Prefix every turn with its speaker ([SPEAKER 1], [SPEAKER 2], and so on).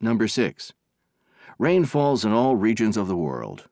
[SPEAKER 1] Number 6. Rain falls in all regions of the world,